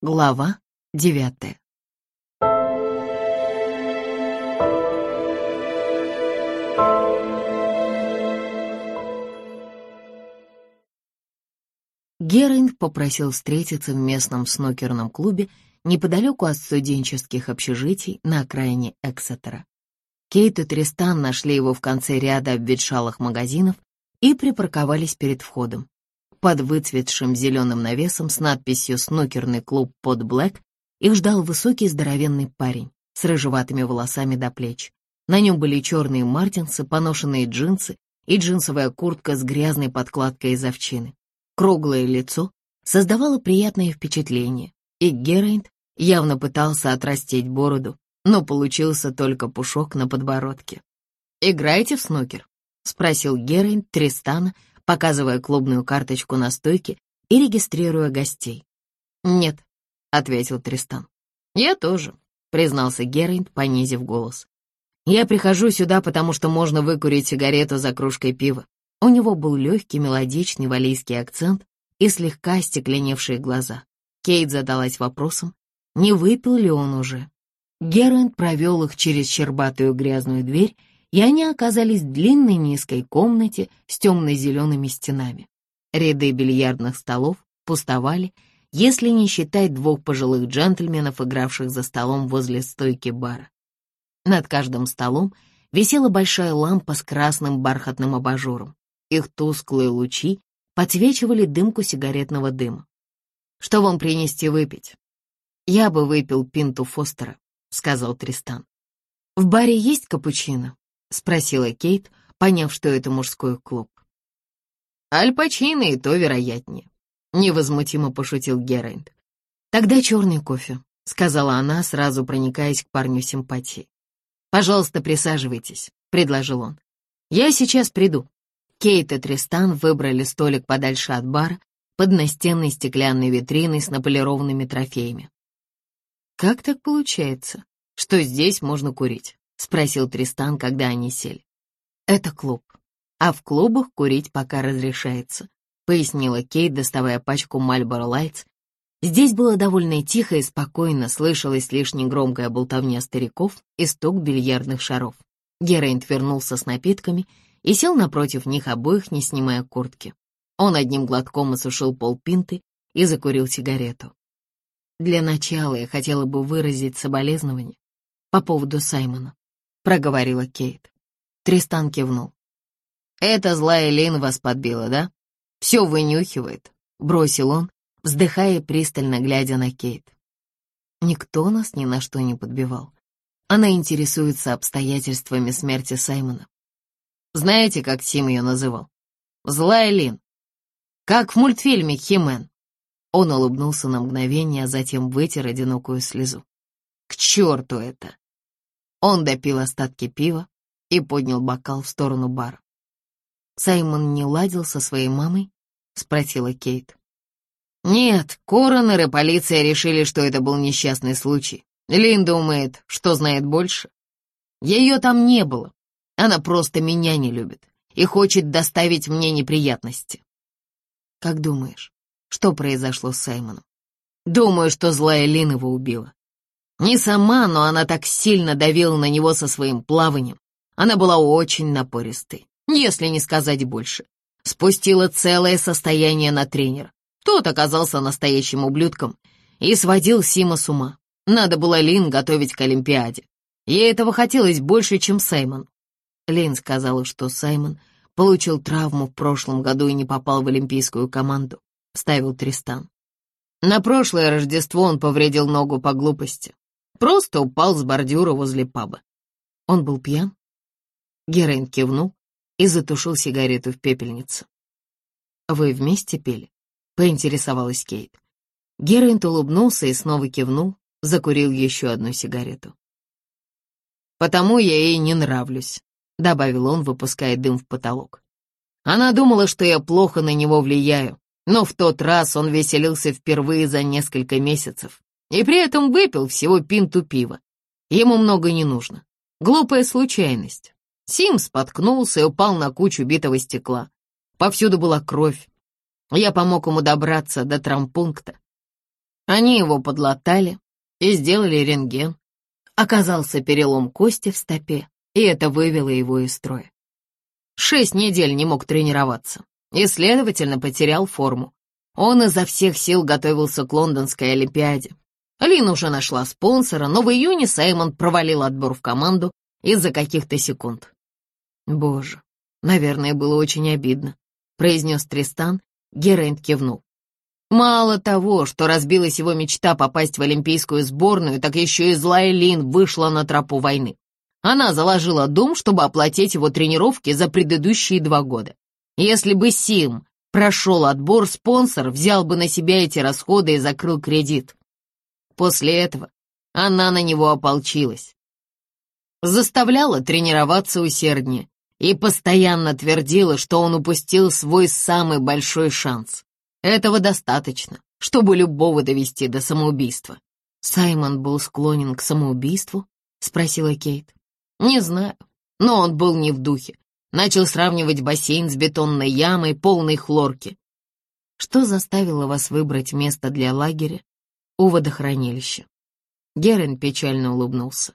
Глава девятая. Геринг попросил встретиться в местном снукерном клубе неподалеку от студенческих общежитий на окраине Эксетера. Кейт и Тристан нашли его в конце ряда обветшалых магазинов и припарковались перед входом. Под выцветшим зеленым навесом с надписью «Снукерный клуб под Блэк» их ждал высокий здоровенный парень с рыжеватыми волосами до плеч. На нем были черные мартинсы, поношенные джинсы и джинсовая куртка с грязной подкладкой из овчины. Круглое лицо создавало приятное впечатление, и Герайнд явно пытался отрастить бороду, но получился только пушок на подбородке. «Играете в снукер?» — спросил Герайнд Тристана, показывая клубную карточку на стойке и регистрируя гостей. «Нет», — ответил Тристан. «Я тоже», — признался Герайнд, понизив голос. «Я прихожу сюда, потому что можно выкурить сигарету за кружкой пива». У него был легкий мелодичный валийский акцент и слегка стекленевшие глаза. Кейт задалась вопросом, не выпил ли он уже. Герайнд провел их через щербатую грязную дверь и они оказались в длинной низкой комнате с темно-зелеными стенами. Ряды бильярдных столов пустовали, если не считать двух пожилых джентльменов, игравших за столом возле стойки бара. Над каждым столом висела большая лампа с красным бархатным абажуром. Их тусклые лучи подсвечивали дымку сигаретного дыма. «Что вам принести выпить?» «Я бы выпил пинту Фостера», — сказал Тристан. «В баре есть капучино?» — спросила Кейт, поняв, что это мужской клуб. «Аль Пачино и то вероятнее», — невозмутимо пошутил Герайнд. «Тогда черный кофе», — сказала она, сразу проникаясь к парню симпатии. «Пожалуйста, присаживайтесь», — предложил он. «Я сейчас приду». Кейт и Тристан выбрали столик подальше от бара под настенной стеклянной витриной с наполированными трофеями. «Как так получается, что здесь можно курить?» — спросил Тристан, когда они сели. «Это клуб, а в клубах курить пока разрешается», — пояснила Кейт, доставая пачку Marlboro Lights. Здесь было довольно тихо и спокойно, слышалась лишь негромкая болтовня стариков и стук бильярдных шаров. Герайнд вернулся с напитками и сел напротив них обоих, не снимая куртки. Он одним глотком осушил полпинты и закурил сигарету. Для начала я хотела бы выразить соболезнование по поводу Саймона проговорила Кейт. Тристан кивнул. «Это злая Лин вас подбила, да? Все вынюхивает», — бросил он, вздыхая пристально глядя на Кейт. Никто нас ни на что не подбивал. Она интересуется обстоятельствами смерти Саймона. Знаете, как Тим ее называл? Злая Лин. Как в мультфильме «Химен». Он улыбнулся на мгновение, а затем вытер одинокую слезу. К черту это! Он допил остатки пива и поднял бокал в сторону бара. «Саймон не ладил со своей мамой?» — спросила Кейт. «Нет, коронер и полиция решили, что это был несчастный случай. Лин думает, что знает больше. Ее там не было. Она просто меня не любит и хочет доставить мне неприятности». «Как думаешь, что произошло с Саймоном?» «Думаю, что злая Лин его убила. Не сама, но она так сильно давила на него со своим плаванием. Она была очень напористой, если не сказать больше. Спустила целое состояние на тренера. Тот оказался настоящим ублюдком и сводил Сима с ума. Надо было Лин готовить к Олимпиаде. Ей этого хотелось больше, чем Саймон. Лин сказала, что Саймон получил травму в прошлом году и не попал в олимпийскую команду, — ставил Тристан. На прошлое Рождество он повредил ногу по глупости. Просто упал с бордюра возле паба. Он был пьян? Герайн кивнул и затушил сигарету в пепельнице. «Вы вместе пели?» — поинтересовалась Кейт. Герайнт улыбнулся и снова кивнул, закурил еще одну сигарету. «Потому я ей не нравлюсь», — добавил он, выпуская дым в потолок. Она думала, что я плохо на него влияю, но в тот раз он веселился впервые за несколько месяцев и при этом выпил всего пинту пива. Ему много не нужно. Глупая случайность. Сим споткнулся и упал на кучу битого стекла. Повсюду была кровь. Я помог ему добраться до трампункта. Они его подлатали и сделали рентген. Оказался перелом кости в стопе, и это вывело его из строя. Шесть недель не мог тренироваться и, следовательно, потерял форму. Он изо всех сил готовился к лондонской Олимпиаде. Лин уже нашла спонсора, но в июне Саймон провалил отбор в команду из-за каких-то секунд. «Боже, наверное, было очень обидно», — произнес Тристан. Герент кивнул. Мало того, что разбилась его мечта попасть в олимпийскую сборную, так еще и злая Лин вышла на тропу войны. Она заложила дом, чтобы оплатить его тренировки за предыдущие два года. Если бы Сим прошел отбор, спонсор взял бы на себя эти расходы и закрыл кредит. После этого она на него ополчилась. Заставляла тренироваться усерднее и постоянно твердила, что он упустил свой самый большой шанс. Этого достаточно, чтобы любого довести до самоубийства. Саймон был склонен к самоубийству? Спросила Кейт. Не знаю, но он был не в духе. Начал сравнивать бассейн с бетонной ямой, полной хлорки. Что заставило вас выбрать место для лагеря у водохранилища? Герен печально улыбнулся.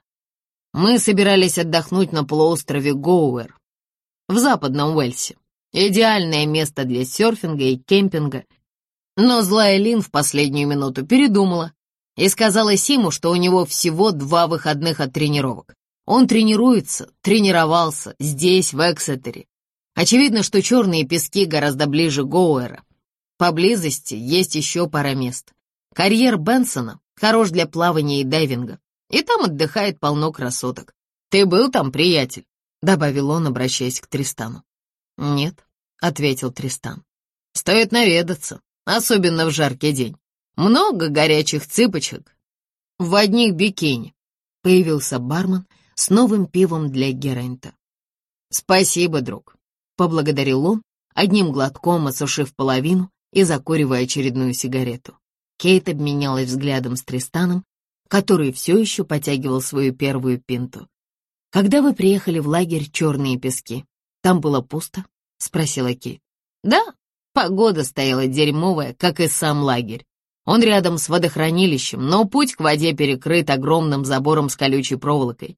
Мы собирались отдохнуть на полуострове Гоуэр в западном Уэльсе. Идеальное место для серфинга и кемпинга. Но злая Лин в последнюю минуту передумала и сказала Симу, что у него всего два выходных от тренировок. Он тренируется, тренировался здесь, в Эксетере. Очевидно, что черные пески гораздо ближе Гоуэра. Поблизости есть еще пара мест. Карьер Бенсона хорош для плавания и дайвинга, и там отдыхает полно красоток. Ты был там, приятель? Добавил он, обращаясь к Тристану. «Нет», — ответил Тристан. «Стоит наведаться, особенно в жаркий день. Много горячих цыпочек в одних бикини». Появился бармен с новым пивом для Герента. «Спасибо, друг», — поблагодарил он, одним глотком осушив половину и закуривая очередную сигарету. Кейт обменялась взглядом с Тристаном, который все еще потягивал свою первую пинту. «Когда вы приехали в лагерь «Черные пески», там было пусто?» — спросила Кейт. «Да, погода стояла дерьмовая, как и сам лагерь. Он рядом с водохранилищем, но путь к воде перекрыт огромным забором с колючей проволокой.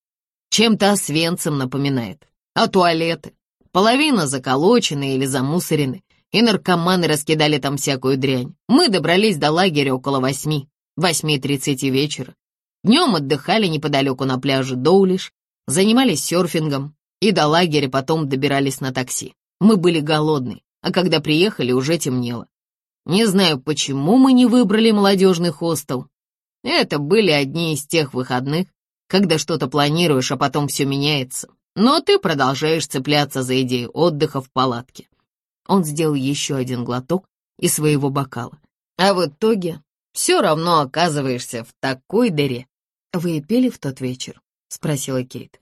Чем-то освенцем напоминает. А туалеты? Половина заколочены или замусорены, и наркоманы раскидали там всякую дрянь. Мы добрались до лагеря около восьми, восьми тридцати вечера. Днем отдыхали неподалеку на пляже Доулиш, занимались серфингом, и до лагеря потом добирались на такси. Мы были голодны, а когда приехали, уже темнело. Не знаю, почему мы не выбрали молодежный хостел. Это были одни из тех выходных, когда что-то планируешь, а потом все меняется. Но ты продолжаешь цепляться за идею отдыха в палатке. Он сделал еще один глоток из своего бокала. А в итоге все равно оказываешься в такой дыре. «Вы пели в тот вечер?» — спросила Кейт.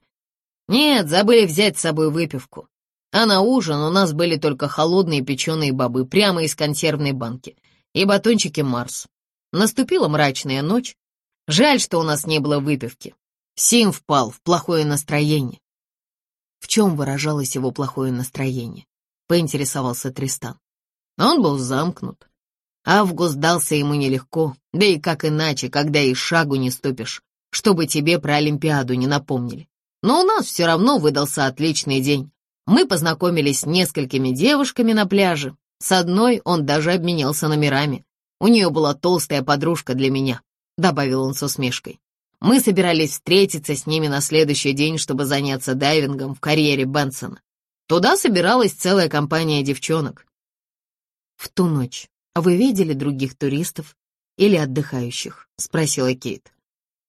«Нет, забыли взять с собой выпивку. А на ужин у нас были только холодные печеные бобы прямо из консервной банки и батончики Марс. Наступила мрачная ночь. Жаль, что у нас не было выпивки. Сим впал в плохое настроение. В чем выражалось его плохое настроение? Поинтересовался Тристан. Он был замкнут. Август дался ему нелегко, да и как иначе, когда и шагу не ступишь, чтобы тебе про Олимпиаду не напомнили. Но у нас все равно выдался отличный день. Мы познакомились с несколькими девушками на пляже. С одной он даже обменялся номерами. У нее была толстая подружка для меня, добавил он с усмешкой. Мы собирались встретиться с ними на следующий день, чтобы заняться дайвингом в карьере Бенсона. Туда собиралась целая компания девчонок. В ту ночь вы видели других туристов или отдыхающих? Спросила Кейт.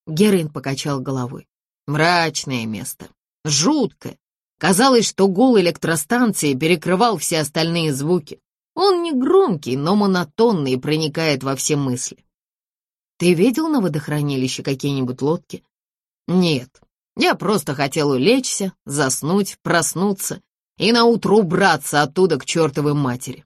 Герин покачал головой. Мрачное место. Жуткое. Казалось, что гул электростанции перекрывал все остальные звуки. Он не громкий, но монотонный и проникает во все мысли. Ты видел на водохранилище какие-нибудь лодки? Нет, я просто хотел улечься, заснуть, проснуться и наутро убраться оттуда к чертовой матери.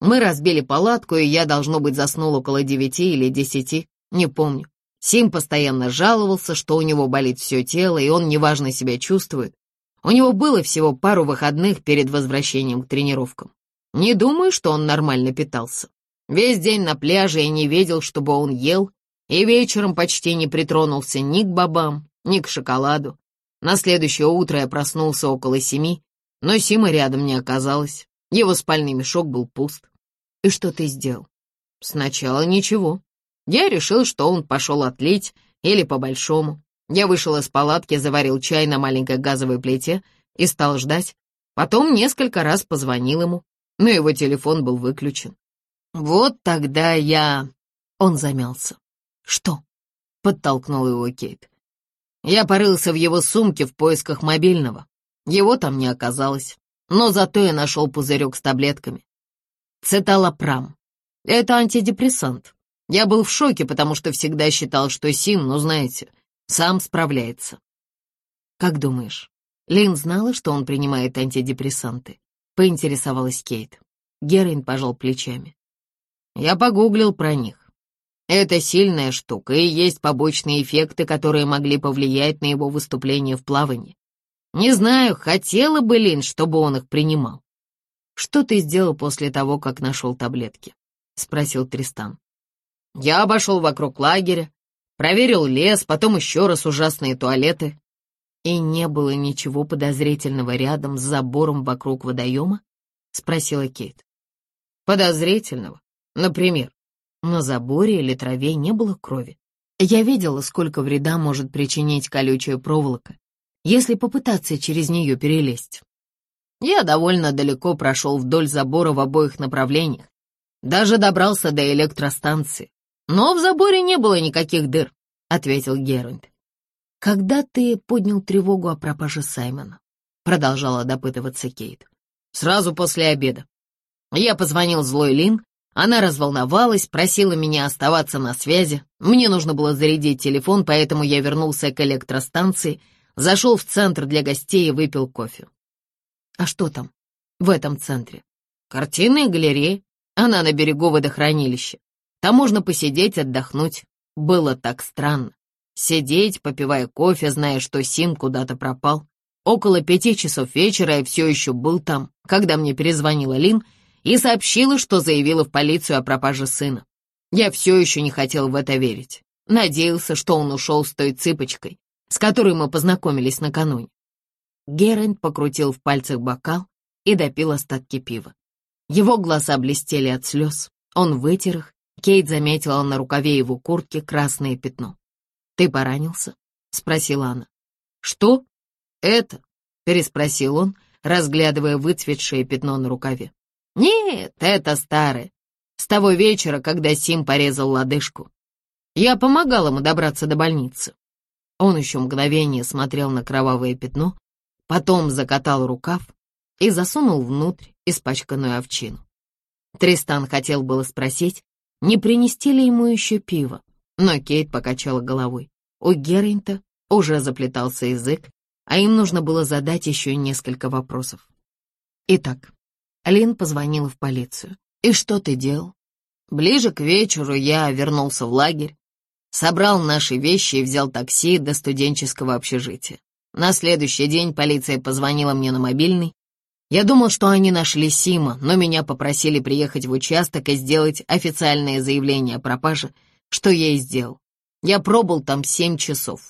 Мы разбили палатку, и я, должно быть, заснул около девяти или десяти, не помню. Сим постоянно жаловался, что у него болит все тело, и он неважно себя чувствует. У него было всего пару выходных перед возвращением к тренировкам. Не думаю, что он нормально питался. Весь день на пляже я не видел, чтобы он ел, и вечером почти не притронулся ни к бобам, ни к шоколаду. На следующее утро я проснулся около семи, но Сима рядом не оказалось. Его спальный мешок был пуст. И что ты сделал? Сначала ничего. Я решил, что он пошел отлить или по-большому. Я вышел из палатки, заварил чай на маленькой газовой плите и стал ждать. Потом несколько раз позвонил ему, но его телефон был выключен. Вот тогда я... Он замялся. «Что?» — подтолкнул его Кейт. Я порылся в его сумке в поисках мобильного. Его там не оказалось, но зато я нашел пузырек с таблетками. Цеталопрам. Это антидепрессант. Я был в шоке, потому что всегда считал, что Сим, ну знаете, сам справляется. Как думаешь, Лин знала, что он принимает антидепрессанты? Поинтересовалась Кейт. Герин пожал плечами. Я погуглил про них. Это сильная штука, и есть побочные эффекты, которые могли повлиять на его выступление в плавании. Не знаю, хотела бы Лин, чтобы он их принимал. «Что ты сделал после того, как нашел таблетки?» — спросил Тристан. «Я обошел вокруг лагеря, проверил лес, потом еще раз ужасные туалеты. И не было ничего подозрительного рядом с забором вокруг водоема?» — спросила Кейт. «Подозрительного? Например?» На заборе или траве не было крови. Я видела, сколько вреда может причинить колючая проволока, если попытаться через нее перелезть. Я довольно далеко прошел вдоль забора в обоих направлениях, даже добрался до электростанции. Но в заборе не было никаких дыр, — ответил Геральт. «Когда ты поднял тревогу о пропаже Саймона?» — продолжала допытываться Кейт. «Сразу после обеда. Я позвонил злой Лин, она разволновалась, просила меня оставаться на связи. Мне нужно было зарядить телефон, поэтому я вернулся к электростанции, зашел в центр для гостей и выпил кофе. А что там, в этом центре? Картинная галерея. Она на берегу водохранилища. Там можно посидеть, отдохнуть. Было так странно. Сидеть, попивая кофе, зная, что Сим куда-то пропал. Около пяти часов вечера я все еще был там, когда мне перезвонила Лин и сообщила, что заявила в полицию о пропаже сына. Я все еще не хотел в это верить. Надеялся, что он ушел с той цыпочкой, с которой мы познакомились накануне. Герент покрутил в пальцах бокал и допил остатки пива. Его глаза блестели от слез. Он вытер их. Кейт заметила на рукаве его куртки красное пятно. «Ты поранился?» — спросила она. «Что? Это?» — переспросил он, разглядывая выцветшее пятно на рукаве. Нет, это старое. С того вечера, когда Сим порезал лодыжку. Я помогал ему добраться до больницы. Он еще мгновение смотрел на кровавое пятно, потом закатал рукав и засунул внутрь испачканную овчину. Тристан хотел было спросить, не принести ли ему еще пиво, но Кейт покачала головой. У Герринта уже заплетался язык, а им нужно было задать еще несколько вопросов. Итак, Лин позвонила в полицию. «И что ты делал?» Ближе к вечеру я вернулся в лагерь, собрал наши вещи и взял такси до студенческого общежития. На следующий день полиция позвонила мне на мобильный. Я думал, что они нашли Сима, но меня попросили приехать в участок и сделать официальное заявление о пропаже, что я и сделал. Я пробыл там семь часов.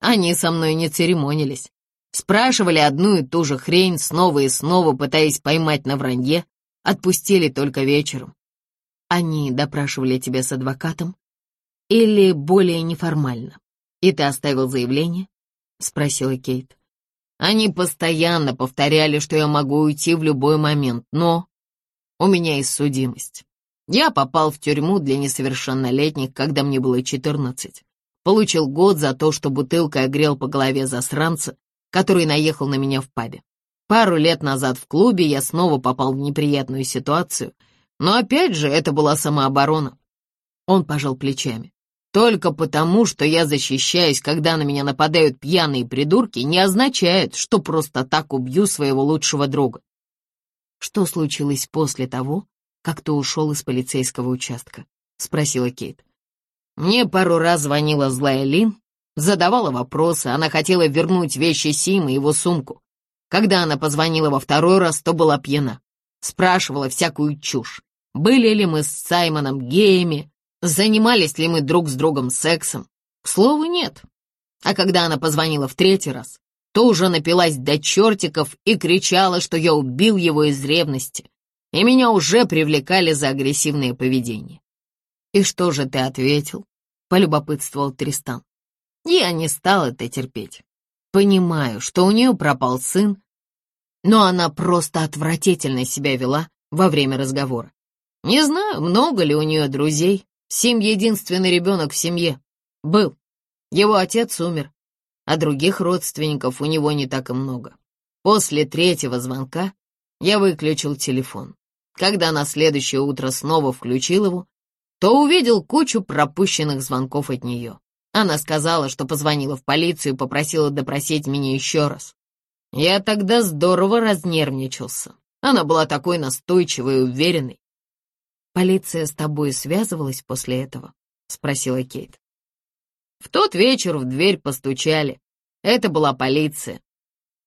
Они со мной не церемонились. Спрашивали одну и ту же хрень снова и снова, пытаясь поймать на вранье, отпустили только вечером. Они допрашивали тебя с адвокатом? Или более неформально? И ты оставил заявление? Спросила Кейт. Они постоянно повторяли, что я могу уйти в любой момент, но у меня есть судимость. Я попал в тюрьму для несовершеннолетних, когда мне было 14. Получил год за то, что бутылкой огрел по голове засранца, который наехал на меня в пабе. Пару лет назад в клубе я снова попал в неприятную ситуацию, но опять же это была самооборона. Он пожал плечами. Только потому, что я защищаюсь, когда на меня нападают пьяные придурки, не означает, что просто так убью своего лучшего друга. Что случилось после того, как ты ушел из полицейского участка? Спросила Кейт. Мне пару раз звонила злая Лин Задавала вопросы, она хотела вернуть вещи Симы и его сумку. Когда она позвонила во второй раз, то была пьяна. Спрашивала всякую чушь. были ли мы с Саймоном геями, занимались ли мы друг с другом сексом. К слову, нет. А когда она позвонила в третий раз, то уже напилась до чертиков и кричала, что я убил его из ревности, и меня уже привлекали за агрессивное поведение. «И что же ты ответил?» — полюбопытствовал Тристан. Я не стал это терпеть. Понимаю, что у нее пропал сын, но она просто отвратительно себя вела во время разговора. Не знаю, много ли у нее друзей. Сим единственный ребенок в семье. Был. Его отец умер, а других родственников у него не так и много. После третьего звонка я выключил телефон. Когда на следующее утро снова включил его, то увидел кучу пропущенных звонков от нее. Она сказала, что позвонила в полицию и попросила допросить меня еще раз. Я тогда здорово разнервничался. Она была такой настойчивой и уверенной. «Полиция с тобой связывалась после этого?» — спросила Кейт. В тот вечер в дверь постучали. Это была полиция.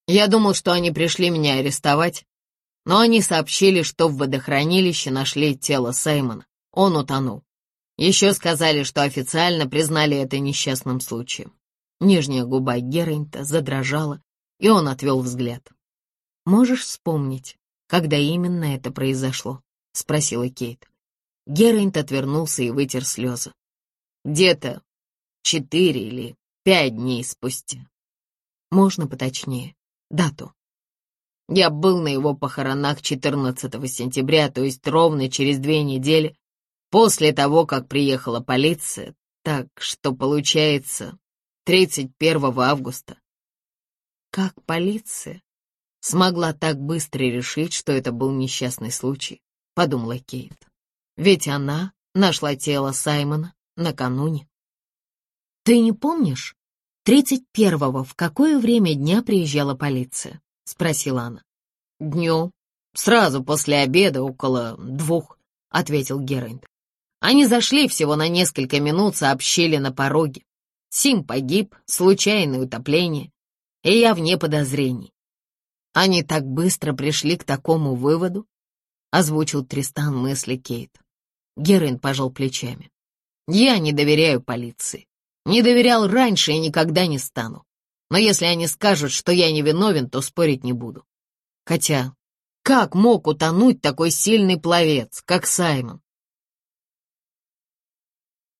Я думал, что они пришли меня арестовать, но они сообщили, что в водохранилище нашли тело Саймона. Он утонул. Еще сказали, что официально признали это несчастным случаем. Нижняя губа Геррента задрожала, и он отвел взгляд. «Можешь вспомнить, когда именно это произошло?» — спросила Кейт. Геррент отвернулся и вытер слезы. «Где-то четыре или пять дней спустя. Можно поточнее. Дату. Я был на его похоронах 14 сентября, то есть ровно через две недели после того, как приехала полиция, так что получается 31 августа. Как полиция смогла так быстро решить, что это был несчастный случай, подумала Кейт. Ведь она нашла тело Саймона накануне. Ты не помнишь, тридцать первого в какое время дня приезжала полиция? Спросила она. Днем, сразу после обеда, около двух, ответил Герайнд. Они зашли всего на несколько минут, сообщили на пороге. Сим погиб, случайное утопление, и я вне подозрений. Они так быстро пришли к такому выводу, озвучил Тристан мысли Кейт. Герин пожал плечами. «Я не доверяю полиции. Не доверял раньше и никогда не стану. Но если они скажут, что я не виновен, то спорить не буду. Хотя, как мог утонуть такой сильный пловец, как Саймон?